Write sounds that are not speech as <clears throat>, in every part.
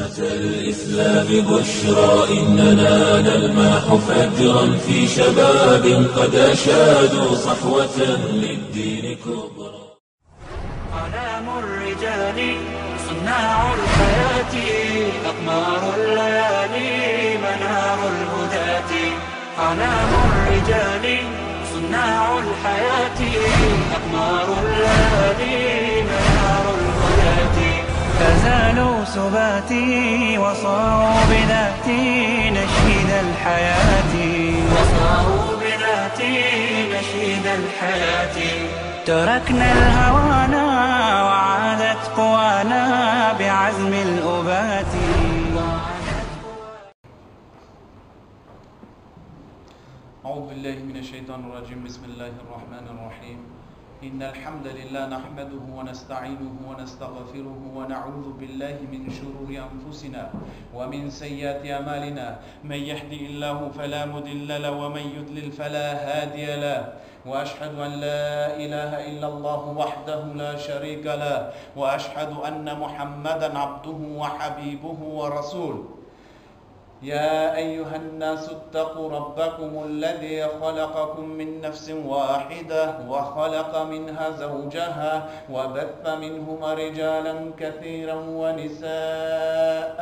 الإسلام بشرى إننا نلمح فجرا في شباب قد أشادوا صحوة للدين كبرى. أعلام الرجال صناع الحياة أقمار الليالي منار الهداة. أعلام الرجال صناع الحياة أقمار الليالي منار الهداة. فزالوا سباتي وصاروا بذاتي نشيد الحياة. وصاروا بذاتي نشيد الحياة. تركنا الهوانا وعادت قوانا بعزم الأبات. أعوذ بالله من الشيطان الرجيم. بسم الله الرحمن الرحيم. إن الحمد لله نحمده ونستعينه ونستغفره ونعوذ بالله من شرور أنفسنا ومن سيئات أعمالنا. من يهدي الله فلا مضل له ومن يضلل فلا هادي له. وأشهد أن لا إله إلا الله وحده لا شريك له. وأشهد أن محمدا عبده وحبيبه ورسوله. يا أيها الناس اتقوا ربكم الذي خلقكم من نفس واحدة وخلق منها زوجها وبث منهما رجالا كثيرا ونساء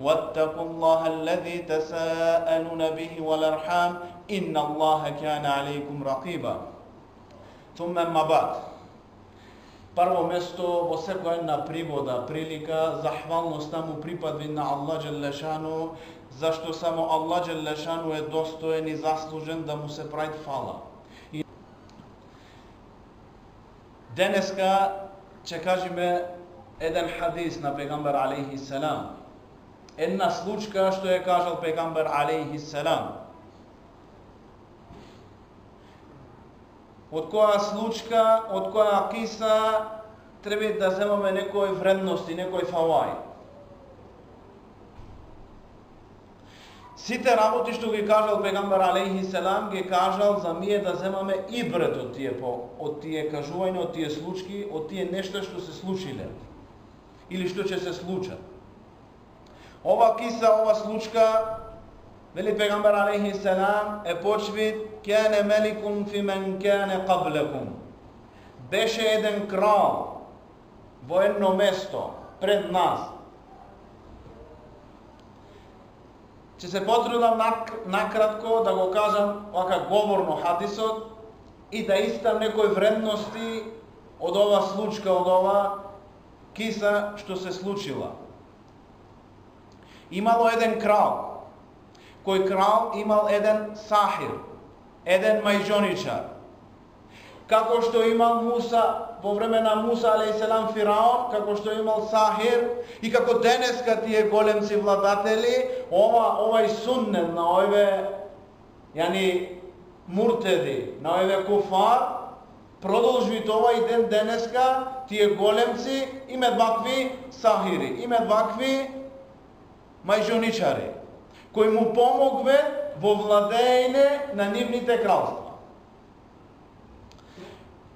واتقوا الله الذي تساءلون به والأرحام إن الله كان عليكم رقيبا ثم ما بعد Прво место во секоја една пригода, прилика, захвалноста му припадви на Аллах Джелешану, зашто само Аллах Джелешану е достоен и заслужен да му се прајд фала. И... Денеска ќе кажеме еден хадис на пегамбер алейхи селам. Една случка што е кажал пегамбер алейхи селам. од која случка, од која киса треба да земаме некои вредности, некои фаваи. Сите работи што ги кажал пегамбар алейхи селам ги кажал за ние да земаме и бред од тие по од тие кажувања, од тие случки, од тие нешта што се случиле или што ќе се случат. Ова киса, ова случка Вели пегамбар алейхи селам е почвит «Кене меликум фи мен кене каблекум. Беше еден крал во едно место пред нас. Че се потрудам накратко да го кажам вака говорно хадисот и да истам некои вредности од ова случка, од ова киса што се случила. Имало еден крал кој крал имал еден сахир, еден мајжоничар, Како што имал Муса во време на Муса алейхиселам Фираон, како што имал Сахир и како денеска тие големци владатели, ова овај суннет на овие јани муртеди, на овие куфар, продолжи тоа и ден денеска тие големци имат вакви сахири, имат вакви мајжоничари кои му помогве во владење на нивните кралства.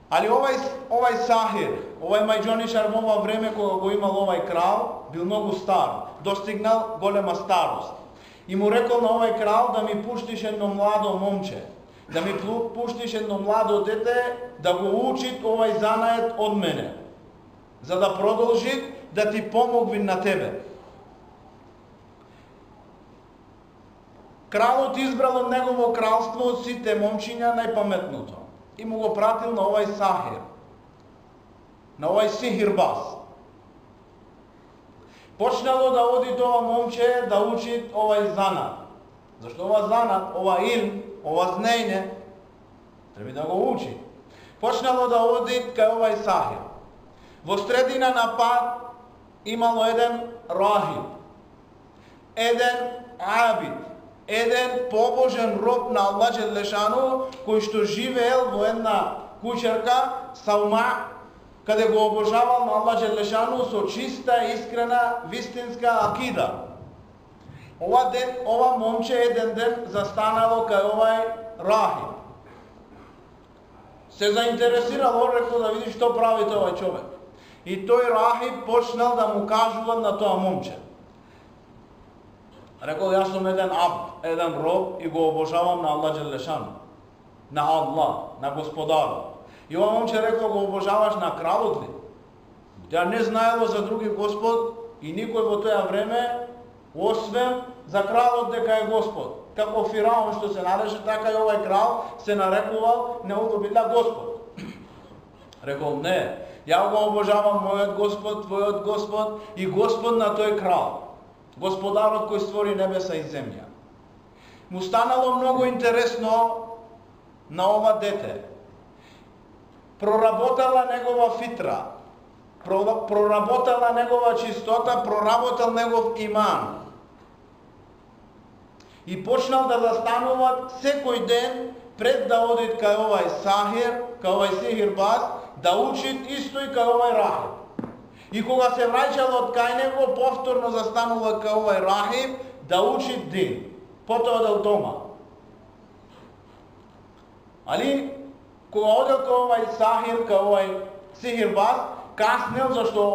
Али овај, овај Сахир, овај мајџонишар во ова време кога го имал овај крал, бил многу стар, достигнал голема старост. И му рекол на овај крал да ми пуштиш едно младо момче, да ми пуштиш едно младо дете да го учи овај занает од мене, за да продолжи да ти помогви на тебе. Кралот избрал од негово кралство од сите момчиња најпаметното и му го пратил на овај Сахир, на овај Сихирбас. Почнало да оди тоа момче да учи овај занат. Зашто ова занат, ова илм, ова знење, треба да го учи. Почнало да оди кај овај Сахир. Во средина на пат имало еден рахиб, еден абид, еден побожен роб на Аллах Джелешану, кој што живеел во една кучерка, Салма, каде го обожавал на Аллах Джелешану со чиста, искрена, вистинска акида. Ова ден, ова момче еден ден застанало кај овај рахи. Се заинтересирал, рекол да види што прави овај човек. И тој рахи почнал да му кажува на тоа момче. Рекол, јас сум еден аб, еден роб и го обожавам на Аллах Джелешан. На Аллах, на Господарот. И ова момче рекол, го обожаваш на кралот ли? Тя не знаело за други Господ и никој во тоа време, освен за кралот дека е Господ. Како Фираон што се нарече, така и овај крал се нарекувал неудобилля Господ. <clears throat> Рекол, не, ја го обожавам мојот Господ, твојот Господ и Господ на тој крал господарот кој створи небеса и земја. Му станало многу интересно на ова дете. Проработала негова фитра, проработала негова чистота, проработал негов иман. И почнал да застанува секој ден пред да одит кај овај сахир, кај овај сихирбаз, да учит исто и кај овај рахиб. И кога се враќал од кај него, повторно застанува кај овој рахиб да учи дин. Потоа да одел дома. Али, кога одел кај овај сахир, кај овај сихирбаз, каснел зашто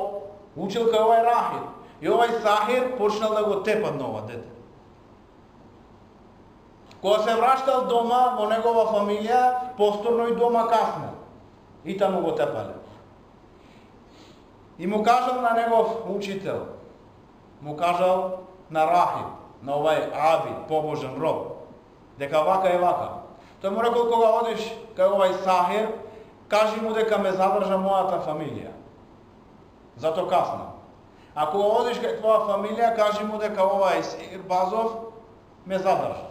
учил кај овај рахиб. И овај сахир почнал да го тепа на ова дете. Кога се враќал дома во негова фамилија, повторно и дома каснел. И таму го тепале. И му кажал на негов учител, му кажал на Рахиб, на овај Аби, побожен роб, дека вака е вака. Тој му рекол, кога одиш кај овај Сахир, кажи му дека ме задржа мојата фамилија. Зато касно. А кога одиш кај твоја фамилија, кажи му дека овај Сир Базов ме задржа.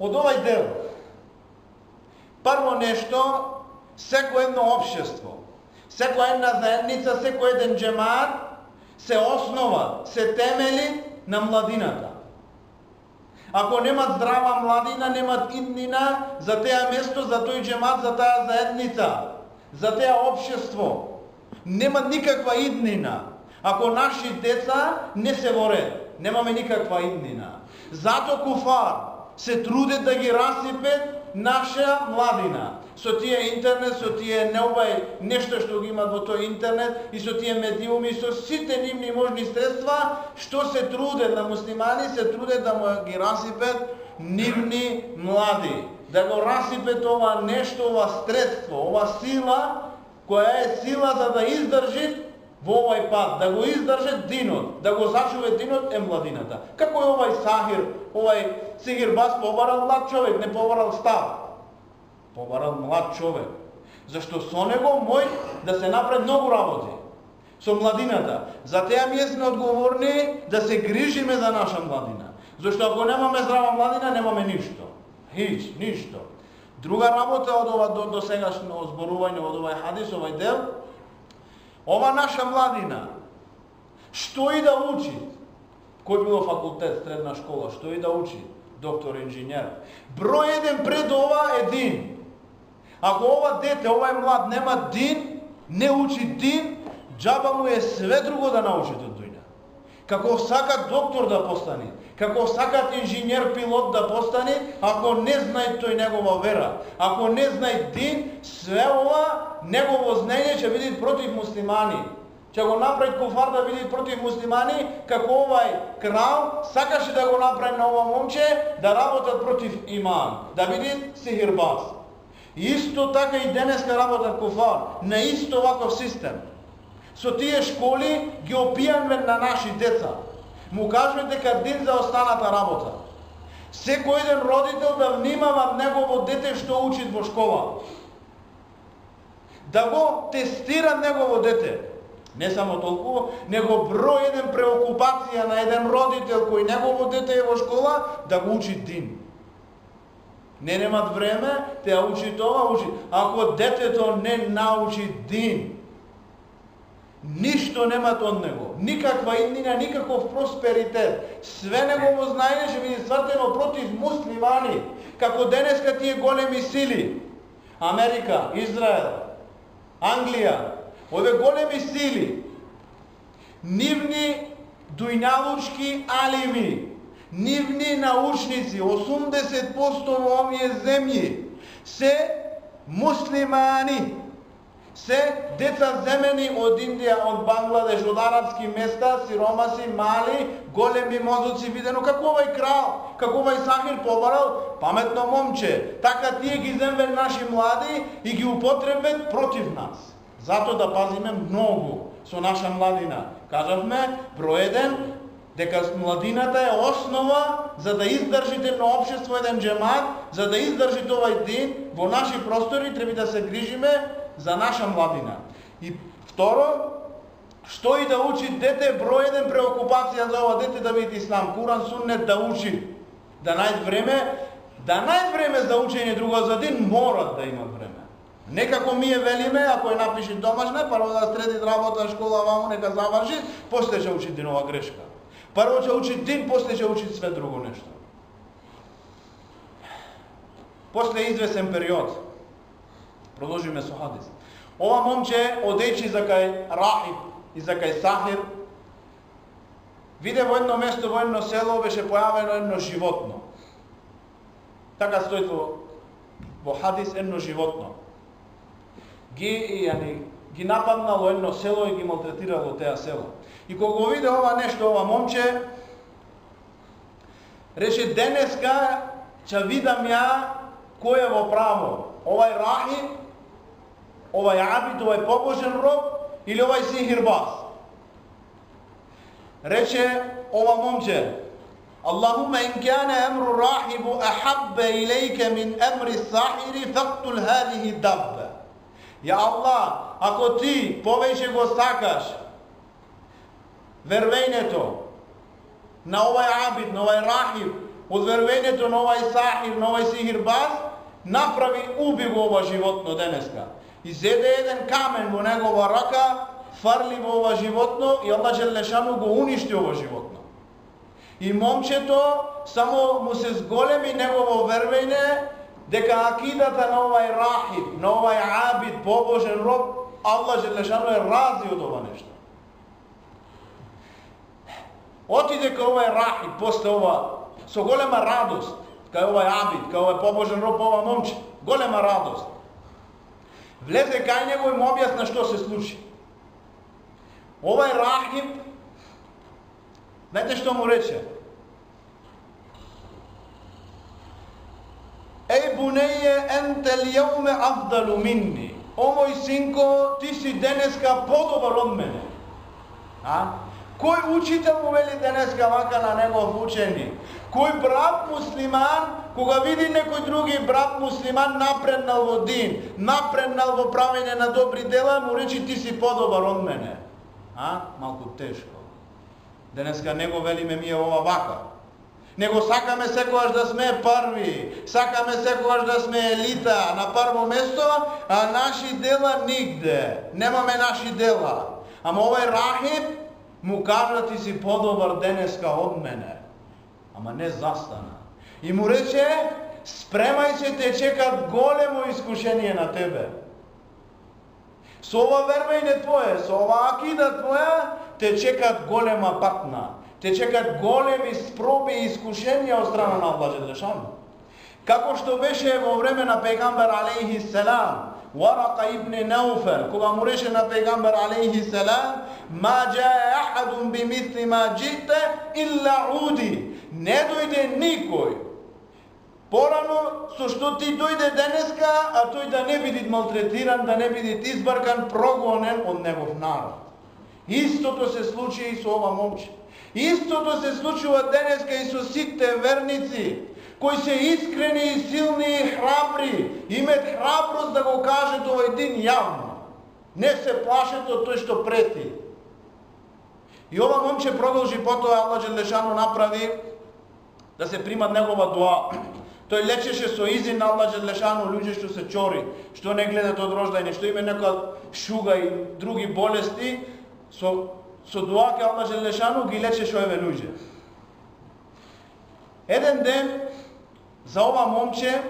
Од овај дел, прво нешто, секој едно обшество, секоја една заедница, секој еден джемаат се основа, се темели на младината. Ако немат здрава младина, немат иднина за теа место, за тој джемат, за таа заедница, за теа обшество. Немат никаква иднина. Ако наши деца не се воре, немаме никаква иднина. Зато куфар се трудат да ги расипет наша младина со тие интернет, со тие необај нешто што ги имат во тој интернет и со тие медиуми, со сите нивни можни средства, што се труде на муслимани, се труде да му ги расипет нивни млади. Да го расипет ова нешто, ова средство, ова сила, која е сила за да издржи во овај пат, да го издржи динот, да го зачуве динот е младината. Како е овај сахир, овај сигир бас побарал млад човек, не побарал стар побарал млад човек. Зашто со него мој да се направи многу работи. Со младината. За теја ние сме одговорни да се грижиме за наша младина. Зашто ако немаме здрава младина, немаме ништо. Хич, ништо. Друга работа од ова до, до сегашно озборување од овај хадис, овај дел, ова наша младина, што и да учи, кој било факултет, средна школа, што и да учи, доктор инженер, број еден пред ова един, Ако ова дете, овај млад нема дин, не учи дин, джаба му е све друго да научи да од дујна. Како сака доктор да постане, како сакат инженер пилот да постане, ако не знае тој негова вера, ако не знае дин, све ова негово знаење ќе биде против муслимани. Ќе го направи куфар да биде против муслимани, како овај крал сакаше да го направи на ова момче да работат против иман, да биде сихирбаз. Исто така и денеска работат куфар, на исто ваков систем. Со тие школи ги опијаме на наши деца. Му кажуваме дека ден за останата работа. Секој еден родител да внимава негово дете што учи во школа. Да го тестира негово дете. Не само толку, него број еден преокупација на еден родител кој негово дете е во школа, да го учи дин. Не немат време, те учи тоа, учи. Ако детето не научи дин, ништо немат од него. Никаква иднина, никаков просперитет. Све негово знаење ќе биде свртено против муслимани. Како денеска тие големи сили. Америка, Израел, Англија, ове големи сили, нивни дујналучки алими, нивни научници, 80% во овие земји, се муслимани, се деца земени од Индија, од Бангладеш, од арапски места, сиромаси, мали, големи мозоци видено како овај крал, како овај Сахир побарал, паметно момче. Така тие ги земвен наши млади и ги употребен против нас. Зато да пазиме многу со наша младина. Кажавме, проеден, дека младината е основа за да издржите на општество еден джемат, за да издржите овај ден во наши простори треба да се грижиме за наша младина. И второ, што и да учи дете, број еден преокупација за ова дете да види ислам, Куран суннет да учи, да најд време, да најд време за учење друго за ден, морат да имат време. Некако ми е велиме, ако е напиши домашна, прво да среди работа, школа, ваму, нека заврши, после ќе учи денова грешка. Прво ќе учи ден, после ќе учи све друго нешто. После извесен период, продолжиме со хадис. Ова момче одечи за кај Рахиб и за кај Сахир, виде во едно место, во едно село, беше појавено едно животно. Така стои во, во хадис едно животно. Ги, јани, ги нападнало едно село и ги малтретирало теа село. И кога го виде ова нешто, ова момче, рече денеска ќе видам ја кој е во право. Овај рахи, овај абид, овај побожен роб или овај сихирбаз. Рече ова момче, Allahumma in kana amru rahibu ahabba ilayka min amri sahiri faqtul hadhihi dabba. Ја Аллах, ако ти повеќе го сакаш вервењето на овај абид, на овај рахиб, од вервењето на овај сахир, на овај сихирбаз, направи, уби го ова животно денеска. И зеде еден камен во негова рака, фарли во ова животно и Аллах Желешану го уништи ова животно. И момчето само му се зголеми негово вервење дека акидата на овај рахиб, на овај абид, побожен роб, Аллах Желешану е рази од ова нешто. Отиде кај овај Рахи после ова со голема радост, кај овај Абид, кај овај побожен роб, ова момче, голема радост. Влезе кај него и му објасна што се случи. Овај Рахиб, знаете што му рече? Еј бунеје енте лјауме авдалу минни. О мој синко, ти си денеска подобар од мене. А? Кој учител му вели денеска вака на негов учени? Кој брат муслиман, кога види некој други брат муслиман напреднал во дин, напреднал во правење на добри дела, му речи ти си подобар од мене. А? Малку тешко. Денеска него велиме ми е ова вака. Него сакаме секогаш да сме први, сакаме секогаш да сме елита на прво место, а наши дела нигде. Немаме наши дела. Ама овој Рахиб му кажа ти си подобар денеска од мене. Ама не застана. И му рече, спремај се, те чекат големо искушение на тебе. Со ова не твое, со ова акида твоја, те чекат голема патна. Те чекат големи спроби и искушенија од страна на Аллах Како што беше во време на пегамбер алейхи селам, Варака ابن نوفل кога му реше на пегамбер алейхи селам, ма джае ахадун би мисли ма джите илла уди. Не дојде никој. Порано, со што ти дојде денеска, а тој да не биде малтретиран, да не биде избаркан, прогонен од негов народ. Истото се случи и со ова момче. Истото се случува денеска и со сите верници кои се искрени и силни и храбри, имат храброст да го кажат овој ден јавно. Не се плашат од тој што прети. И ова момче продолжи потоа Аллах Желешану направи да се примат негова дуа. Тој лечеше со изин на Аллах Желешану луѓе што се чори, што не гледат од рождање, што има некоја шуга и други болести, со, со дуа ке Аллах Желешану ги лечеше ове луѓе. Еден ден за ова момче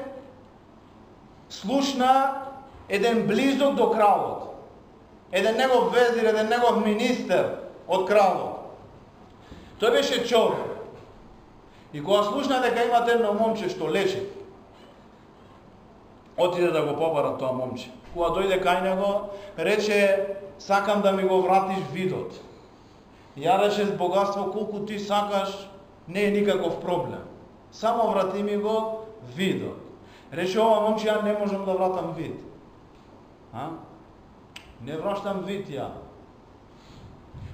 слушна еден близок до кралот. Еден негов везир, еден негов министер од кралот. Тој беше човек. И кога слушна дека имате едно момче што лечи, отиде да го побара тоа момче. Кога дојде кај него, рече, сакам да ми го вратиш видот. Ја рече, богатство колку ти сакаш, не е никаков проблем. Само врати ми го видот. Рече, ова момче, ја не можам да вратам вид. А? Не враштам вид ја.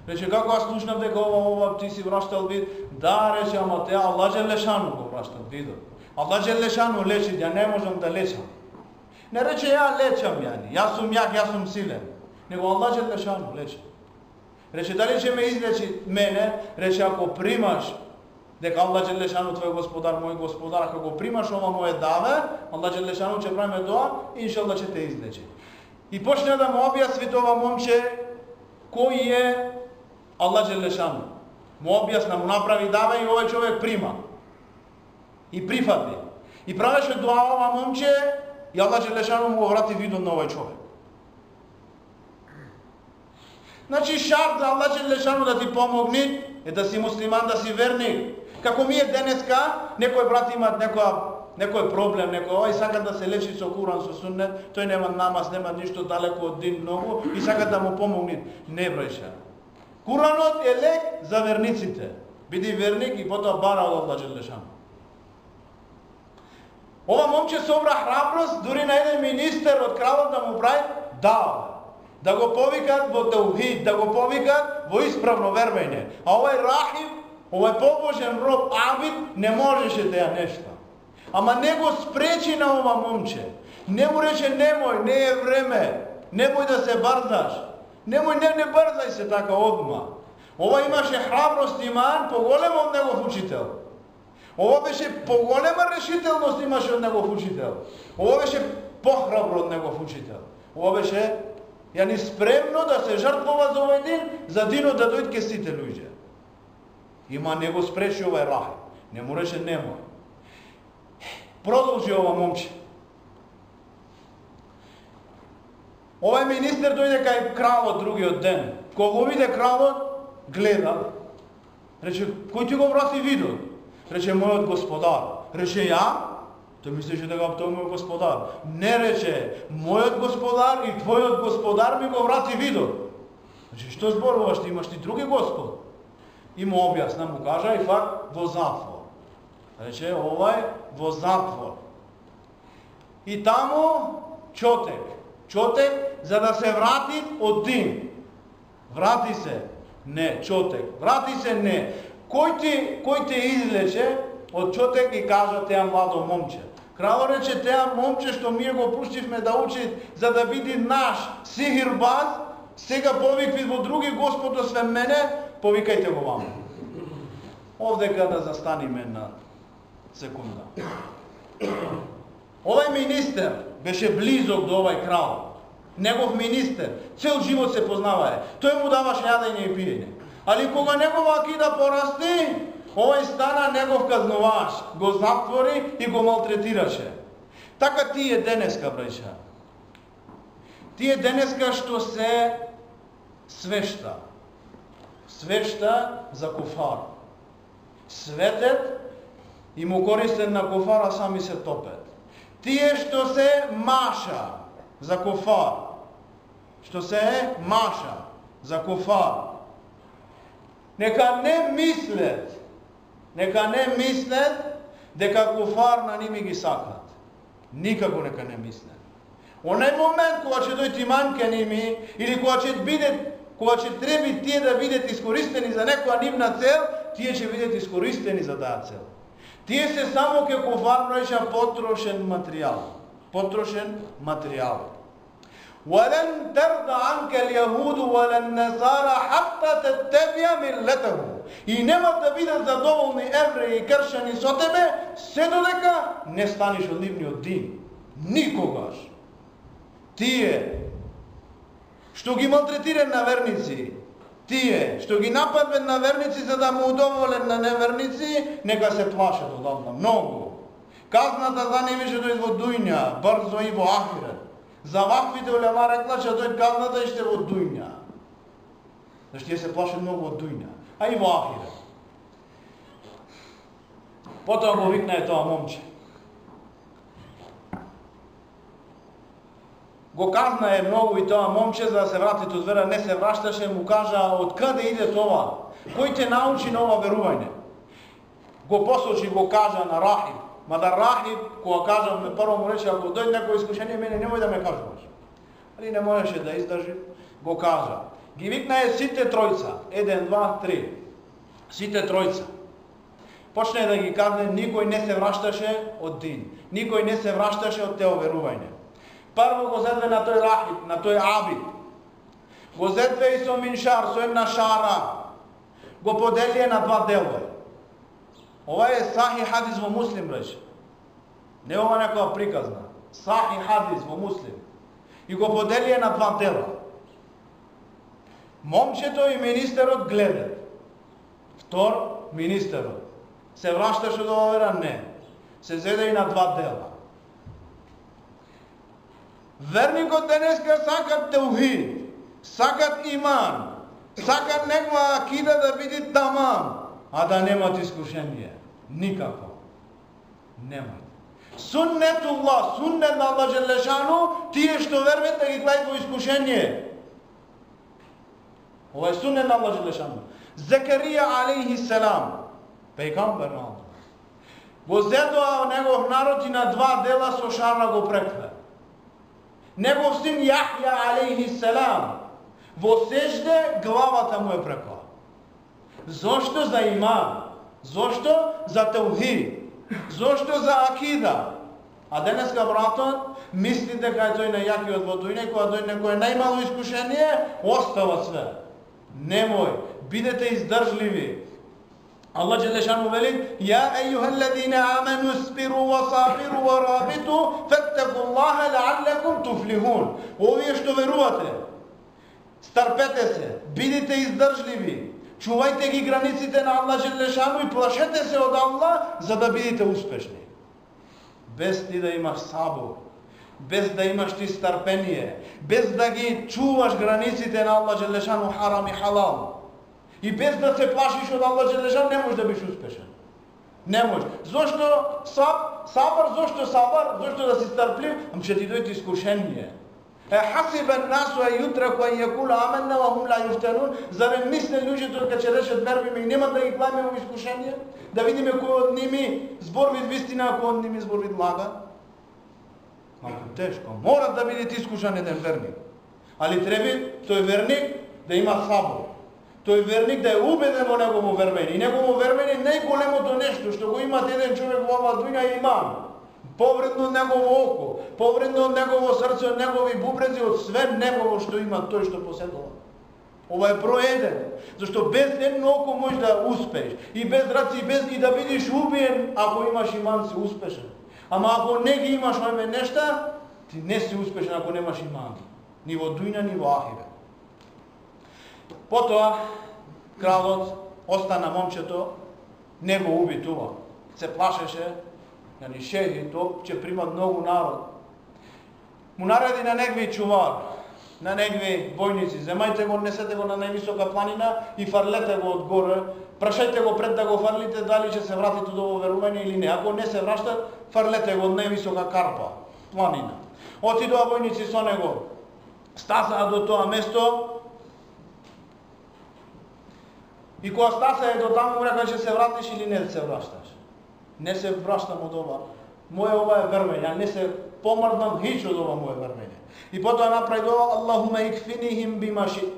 Рече, како аз слушнав дека ова, ова ти си враштал вид? Да, рече, ама те Аллах Желешану го враштат видот. Аллах Желешану лечи, ја не можам да лечам. Не рече, ја лечам јани, јас сум јак, јас сум силен. Него Аллах Желешану лечи. Рече, дали ќе ме излечи мене? Рече, ако примаш дека Аллах Желешану твој господар, мој господар, ако го примаш ова моје даве, Аллах Желешану ќе правиме доа, иншаллах ќе те излечи. И почне да му објасни тоа момче кој е Аллах Желешану. Му објасна, му направи ДАВЕ и овој човек прима. И прифатни. И правеше дуа ова момче и Аллах Желешану му го врати видот на овој човек. Значи шарт за Аллах Желешану да ти помогни е да си муслиман, да си верник. Како ми е денеска, некој брат имаат некоја некој проблем, некој ој сака да се лечи со Куран, со Суннет, тој нема намаз, нема ништо далеко од дин многу и сака да му помогне. Не брајша. Куранот е лек за верниците. Биди верник и потоа бара од Аллах Джелешан. Ова момче собра храброст, дури на еден министер од кралот да му прави дал Да го повикат во теухид, да го повикат во исправно вервење. А овој рахим, овој побожен роб Абид не можеше да ја нешта. Ама не го спречи на ова момче. Не му рече немој, не е време. Немој да се барзаш. Немој, не, не брзај се така одма. Ова имаше храброст и ман поголем од негов учител. Ова беше поголема решителност имаше од негов учител. Ова беше похрабро од негов учител. Ова беше ја ни спремно да се жртвува за овој дин, за динот да дојде ке сите луѓе. Има него спречи овај рах. Не му нема. немој. Продолжи ова момче. Овај министер дојде кај кралот другиот ден. Кога го виде кралот, гледа. Рече, кој ти го врати видот? Рече, мојот господар. Рече, ја? Тој мислеше дека тој мојот господар. Не рече, мојот господар и твојот господар ми го врати видот. Рече, што зборуваш, ти имаш ти други господ? И му објасна, му кажа и факт во затвор. Рече, ова е во затвор. И таму чотек. Чотек за да се врати од дим. Врати се, не, чотек. Врати се, не. Кој ти, кој те излече од чотек и кажа теа младо момче? Крало рече теа момче што ние го пуштивме да учи за да биде наш сихирбаз, сега повикви во други Господ освен мене, повикајте го вам. Овде да застаниме на секунда. Овај министер беше близок до овај крал. Негов министер, цел живот се познавае. Тој му даваше јадење и пиење. Али кога негова акида порасти, овој стана негов казнуваш, го затвори и го малтретираше. Така тие денеска, брајша. Тие денеска што се свешта. Свешта за куфар. Светет и му користен на куфара сами се топет. Тие што се маша за куфар, што се е маша за куфар, нека не мислет, нека не мислет дека куфар на ними ги сакат. Никако нека не мислет. Оној момент кога ќе дојти иман ке ними, или кога ќе биде кога ќе треби тие да бидат искористени за некоја нивна цел, тие ќе бидат искористени за таа цел. Тие се само ке коварнојша потрошен материјал. Потрошен материјал. ولن ترضى عنك اليهود ولا النصارى حتى تتبع ملتهم. И нема да бидат задоволни евреи и кршани со тебе, се додека не станеш од нивниот дин. Никогаш. Тие што ги малтретирен на верници, тие што ги нападен на верници за да му удоволен на неверници, нека се плашат одамна, многу. Казната за нив ќе дојде во дујња, брзо и во ахирет. За ваквите олема рекла ќе дојд казната и ще во дујња. Зашто тие се плашат многу од дујња, а и во ахирет. Потоа го викна е тоа момче. Го казна е многу и тоа момче за да се врати од вера, не се врашташе, му кажа од каде иде тоа? Кој те научи на ова верување? Го посочи, го кажа на Рахиб. Мада Рахиб, кога кажа, ме прво му рече, ако дојде некој искушение, мене немој да ме кажуваш. Али не можеше да издржи, го кажа. Ги викна е сите тројца, еден, два, три. Сите тројца. Почне да ги казне, никој не се врашташе од дин. Никој не се врашташе од тео верување. Прво го зедве на тој Рахиб, на тој Абид. Го зедве и со Миншар, со една шара. Го поделие на два дела. Ова е сахи хадис во муслим, рече. Не ова некоја приказна. Сахи хадис во муслим. И го поделие на два дела. Момчето и министерот гледат. Втор, министерот. Се врашташе до овера? Не. Се зеде и на два дела. Верникот денеска сакат теухид, сакат иман, сакат неква акида да биде тамам, а да немат искушение. Никако. Немат. Суннетуллах, суннет на Аллах Желешану, тие што верват да ги гледат во искушение. Ова е суннет на Аллах Желешану. Закарија алейхи селам, пејгамбер на Аллах. Го зедоа негов народ и на два дела со шарна го прекле. Негов син Јахја алейхи селам во сежде главата му е прекла. Зошто за имам? Зошто за теухид? Зошто за акида? А денеска братот мисли дека е тој најјакиот во тој кога тој некој најмало искушение, остава све. Немој, бидете издржливи. Allah Đelešanu veli Ja ejuha alladhina amanu spiru wa sabiru wa rabitu fattaku Allahe la'allakum. Овие што верувате, старпете се, бидете издржливи, чувајте ги границите на Аллах Желешану и плашете се од Аллах за да бидете успешни. Без ти да имаш сабор, без да имаш ти старпение, без да ги чуваш границите на Аллах Желешану харам и халал, И без да се плашиш од Аллах Желешан не можеш да бидеш успешен. Не може. Зошто саб, сабар, зошто сабар, зошто да си старплив, ам ќе ти дојде искушение. Е хасибен насу е јутраку е јакула аменна ва хум ла јуфтанун, заре мисле луѓето кога ќе решат вербиме и нема да ги кламе во искушение, да видиме кој од ними зборви вистина, а кој од ними зборви лага. Малку тешко. Мора да бидете искушан еден верник. Али треба тој верник да има сабор тој верник да е убеден во негово вервење. И негово вервење најголемото нешто што го има еден човек во оваа дуња е иман. Повредно од негово око, повредно од негово срце, од негови бубрези, од све негово што има тој што поседува. Ова е проеден. Зашто без едно око можеш да успееш. И без раци, и без и да бидеш убиен, ако имаш иман, си успешен. Ама ако не ги имаш ојме нешта, ти не си успешен ако немаш иман. Ни во дујна, ни во ахирет. Потоа, кралот остана момчето, не го уби тоа. Се плашеше, ни шеди, тоа ќе примат многу народ. Му нареди на негви чувар, на негви војници, земајте го, несете го на највисока планина и фарлете го одгоре, прашајте го пред да го фарлите дали ќе се вратите до ово верување или не. Ако не се враща, фарлете го од највисока карпа, планина. Отидоа војници со него, стасаа до тоа место, И кога стаса е до таму, му река, ќе се вратиш или не да се вращаш. Не се вращам од ова. Моје ова е вервење, не се помрдам хич од ова моје вервење. И потоа направи дова, Аллахуме икфинихим бимаши.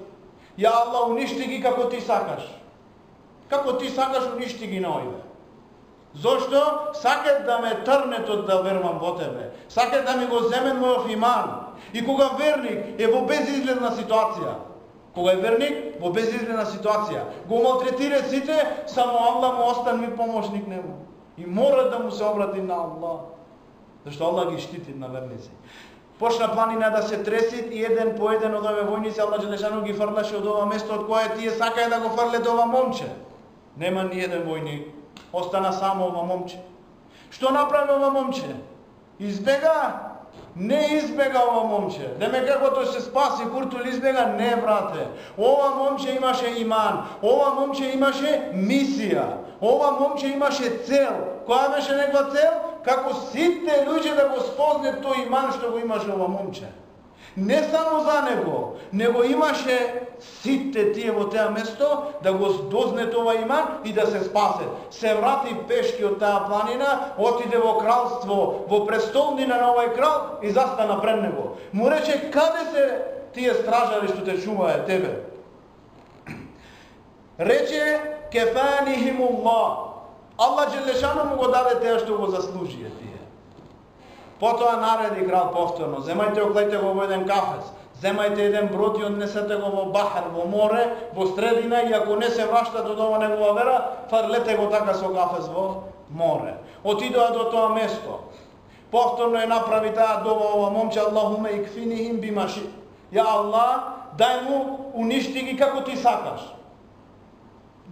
Ја Аллах, уништи ги како ти сакаш. Како ти сакаш, уништи ги на овие. Зошто? Сакат да ме трнет од да верувам во тебе. Сакат да ми го земен мојов иман. И кога верник е во безизгледна ситуација, Кога е верник, во безизгледна ситуација, го малтретира сите, само Аллах му остави помошник нему. И мора да му се обрати на Аллах. Зашто Аллах ги штити на верници. Почна планина да се тресит и еден по еден од овие војници Аллах Желешану ги фрлаше од ова место од кое тие сакаја да го фрле ова момче. Нема ни еден војник. Остана само ова момче. Што направи ова момче? Избега Не избега ова момче. Деме како тој се спаси, Куртул избега? Не, брате. Ова момче имаше иман. Ова момче имаше мисија. Ова момче имаше цел. Која беше негова цел? Како сите луѓе да го спозне тој иман што го имаше ова момче. Не само за него, него имаше сите тие во теа место да го дозне тоа иман и да се спасе. Се врати пешки од таа планина, отиде во кралство, во престолнина на овој крал и застана пред него. Му рече, каде се тие стражари што те чувае тебе? <clears throat> Рече, кефанихимуллах. Аллах Джелешану му го даде теа што го заслужија тие. Потоа нареди крал повторно, земајте оклете го во еден кафес, земајте еден брод и однесете го во бахар, во море, во средина и ако не се врашта до дома негова вера, фарлете го така со кафес во море. Отидоа до тоа место. Повторно е направи таа дова ова момче, Аллахуме и кфинихим бимаши. Ја Аллах, дај му уништи ги како ти сакаш.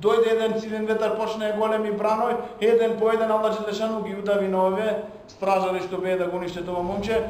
Дојде еден силен ветар, почне големи браној, еден по еден Аллах Желешану ги удави на овие стражари што беа да го уништат тоа момче.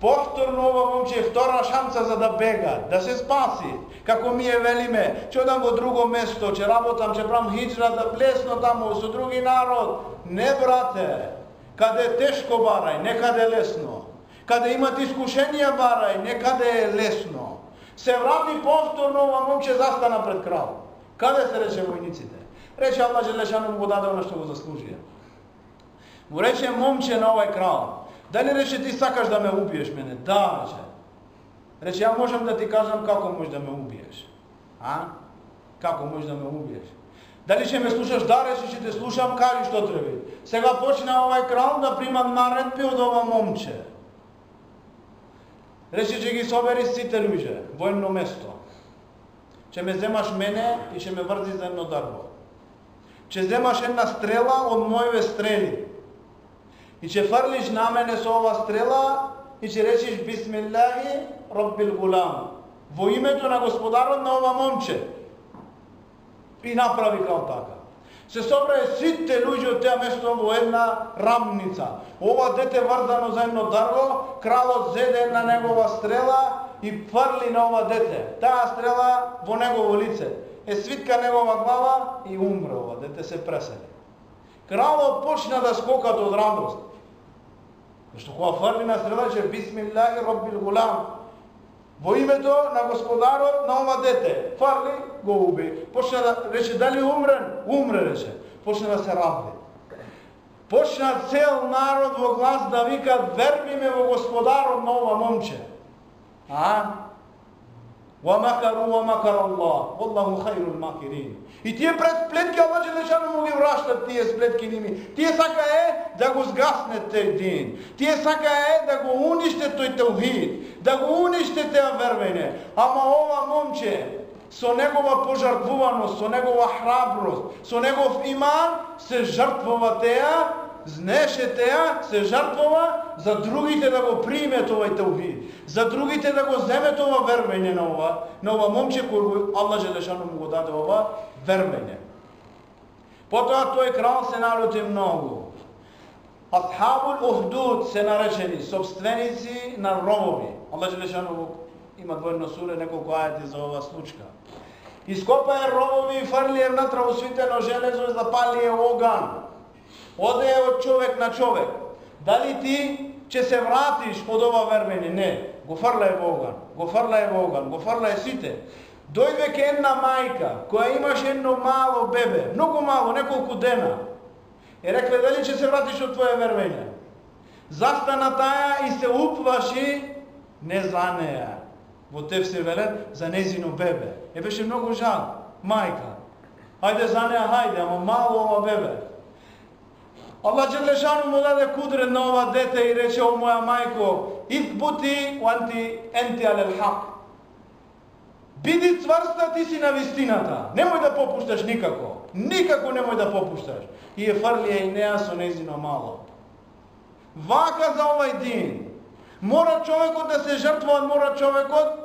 Повторно ова момче е втора шанса за да бега, да се спаси. Како ми е велиме, че одам во друго место, че работам, че правам хиджра, да плесно таму со други народ. Не, брате, каде е тешко барај, некаде е лесно. Каде имат искушенија барај, некаде е лесно. Се врати повторно ова момче застана пред кралот. Каде се рече војниците? Рече Аллах Желешану му го даде оно што го заслужија. Му рече момче на овај крал, дали рече ти сакаш да ме убиеш мене? Да, рече. Рече, ја можам да ти кажам како можеш да ме убиеш. А? Како можеш да ме убиеш? Дали ќе ме слушаш? Да, рече, ќе те слушам, кажи што треба. Сега почна овај крал да прима наредби од ова момче. Рече, ќе ги собери сите луѓе во едно место ќе ме земаш мене и ќе ме врзи за едно дарбо. Ќе земаш една стрела од мојове стрели. И ќе фрлиш на мене со ова стрела и ќе речиш Бисмиллахи Роббил Гулам. Во името на господарот на ова момче. И направи као така. Се собрае сите луѓе од теа место во една рамница. Ова дете врзано за едно дарво, кралот зеде на негова стрела и фрли на ова дете. Таа стрела во негово лице. Е свитка негова глава и умре ова дете, се пресели. Кралот почна да скокат од радост. Зашто кога фрли на стрела, че Бисмиллахи Роббил Гулам, во името на господарот на ова дете. Фарли го уби. Почна да рече дали умрен? Умре рече. Почна да се раби. Почна цел народ во глас да вика вербиме во господарот на ова момче. А? Ва макару макар Аллах. Wallahu хајрул макирин. И тие пред сплетки Аллах Желешану му ги враштат тие сплетки ними. Тие сака е да го сгасне тој дин. Тие сака е да го униште тој таухид, да го униште теја вервене. Ама ова момче со негова пожртвуваност, со негова храброст, со негов иман се жртвува теја знаеше теа, се жртвува за другите да го примет овој таухид, за другите да го земет ова вервење на ова, на ова момче кој го Аллах Желешану му го даде ова вервење. Потоа тој крал се налути многу. Асхабул Ухдуд се наречени собственици на робови. Аллах Желешану има двојно суре, неколку ајати за ова случка. Ископае робови и фрлие внатра во свитено железо и е оган Оде од човек на човек. Дали ти ќе се вратиш од ова вервење? Не. Го фрлај во оган. Го фрлај во оган. Го фрлај сите. Дојде ке една мајка која имаше едно мало бебе, многу мало, неколку дена. Е рекле дали ќе се вратиш од твое вервење? Застана таја и се упваши не за неа. Во тев се велет за незино бебе. Е беше многу жал. Мајка. Хајде за неа, хајде, ама мало ова бебе. Аллах Джелешану му даде кудрет на ова дете и рече, о моја мајко, избути анти енти алел хак. Биди цврста, ти си на вистината. Немој да попушташ никако. Никако немој да попушташ. И е фрлија и неа со незино мало. Вака за овај дин. Мора човекот да се жртва, мора човекот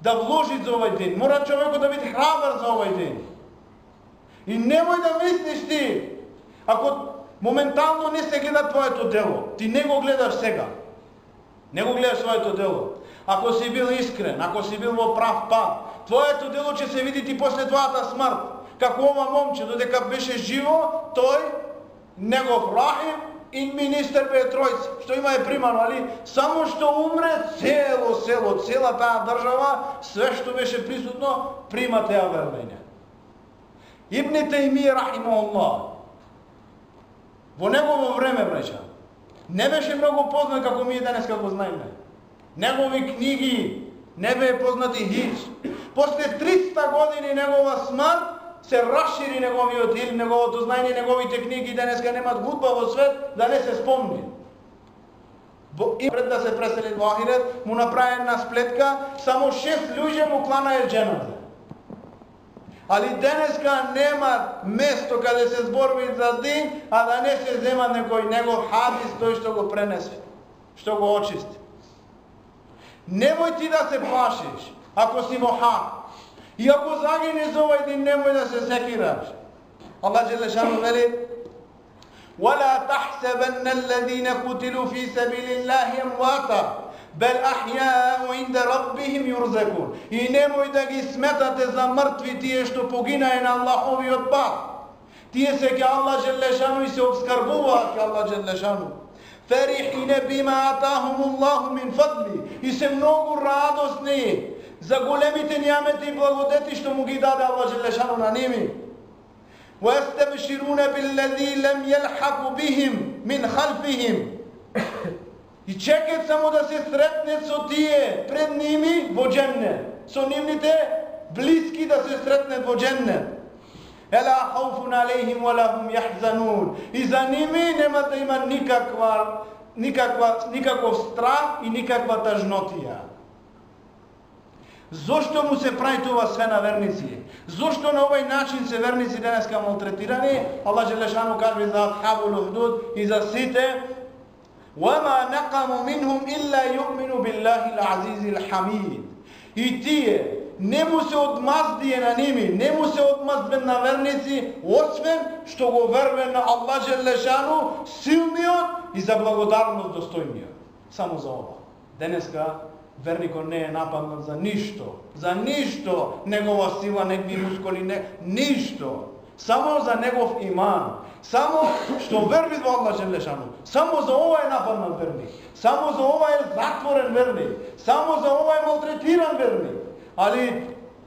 да вложи за овај ден. Мора човекот да биде храбар за овај ден. И немој да мислиш ти, Ако моментално не се гледа твоето дело, ти не го гледаш сега. Не го гледаш своето дело. Ако си бил искрен, ако си бил во прав пат, твоето дело ќе се види ти после твојата смрт. Како ова момче, додека беше живо, тој, негов рахим и министер Петројц, што има е примано, али само што умре цело село, цела таа држава, све што беше присутно, прима Ибните и ми, рахима Аллах, Во негово време, браќа, не беше многу познат како ми денес како знаеме. Негови книги не беа познати хич. После 300 години негова смрт се расшири неговиот ил, неговото знаење, неговите книги денеска немат гудба во свет да не се спомни. И пред да се пресели во Ахирет, му направена сплетка, само шест луѓе му кланаја дженазе. Ali daneska nema mesto kada se zborbi za din, a da ne se zema nego i njegov hadis, to što go prenese, što go očisti. Nemoj ti da se plašiš, ako si moha. I ako zagineš ovaj din, nemoj da se sekiraš. Allah Đelešanu veli, وَلَا تَحْسَبَنَّ الَّذِينَ قُتِلُوا فِي سَبِيلِ اللَّهِ أَمْوَاتًا бел ахјау инде раббихим юрзекун. И немој да ги сметате за мртви тие што погинаe на Аллаховиот пат. Тие се ке Аллах Желешану и се обскарбуваат ке Аллах Желешану. Ферихине бима атахум Аллаху мин фадли. И се многу радосни за големите нијамети и благодети што му ги даде Аллах Желешану на ними. ويستبشرون بالذي لم يلحق بهم من خلفهم И чекат само да се сретнат со тие пред ними во дженне. Со нивните блиски да се сретнат во дженне. Ела хауфун алейхим вала хум јахзанун. И за ними нема да има никаква, никаква, никаков страх и никаква тажнотија. Зошто му се прави тоа све на верници? Зошто на овој начин се верници денеска малтретирани? Аллах Желешану кажа за Асхабул Ухдуд и за сите وَمَا نَقَمُ مِنْهُمْ إِلَّا يُؤْمِنُ بِاللَّهِ الْعَزِيزِ الْحَمِيدِ И тие не му се одмаздие на ними, не му се одмаздбен на верници, освен што го верве на Аллах Желешану, силниот и за благодарност достојниот. Само за ова. Денеска верникот не е нападнат за ништо. За ништо негова сила, негови мускули, не, ништо. Само за негов иман. Само што верби во Аллах Желешану. Само за ова е нападнат верни. Само за ова е затворен верни. Само за ова е малтретиран верни. Али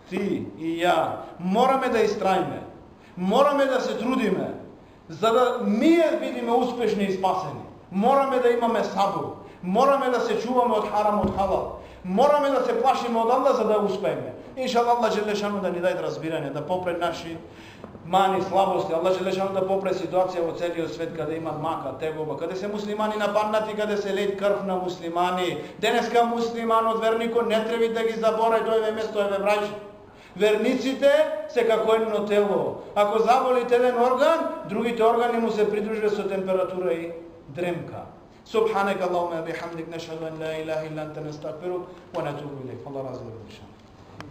ти и ја мораме да истрајме. Мораме да се трудиме за да ние бидеме успешни и спасени. Мораме да имаме сабур. Мораме да се чуваме од харам од халал. Мораме да се плашиме од Аллах за да успееме. Иншаллах Аллах Желешану да ни даде разбирање, да попред наши мани, слабости. Аллах Желешану да попре ситуација во целиот свет каде има мака, тегоба, каде се муслимани нападнати, каде се лејт крв на муслимани. Денеска муслиманот верникот не треба да ги заборај, тој е место е браќи. Верниците се како едно тело. Ако заболите еден орган, другите органи му се придружуваат со температура и дремка. سبحانك اللهم بحمدك نشهد ان لا اله الا انت نستغفرك ونتوب اليك الله رضي الله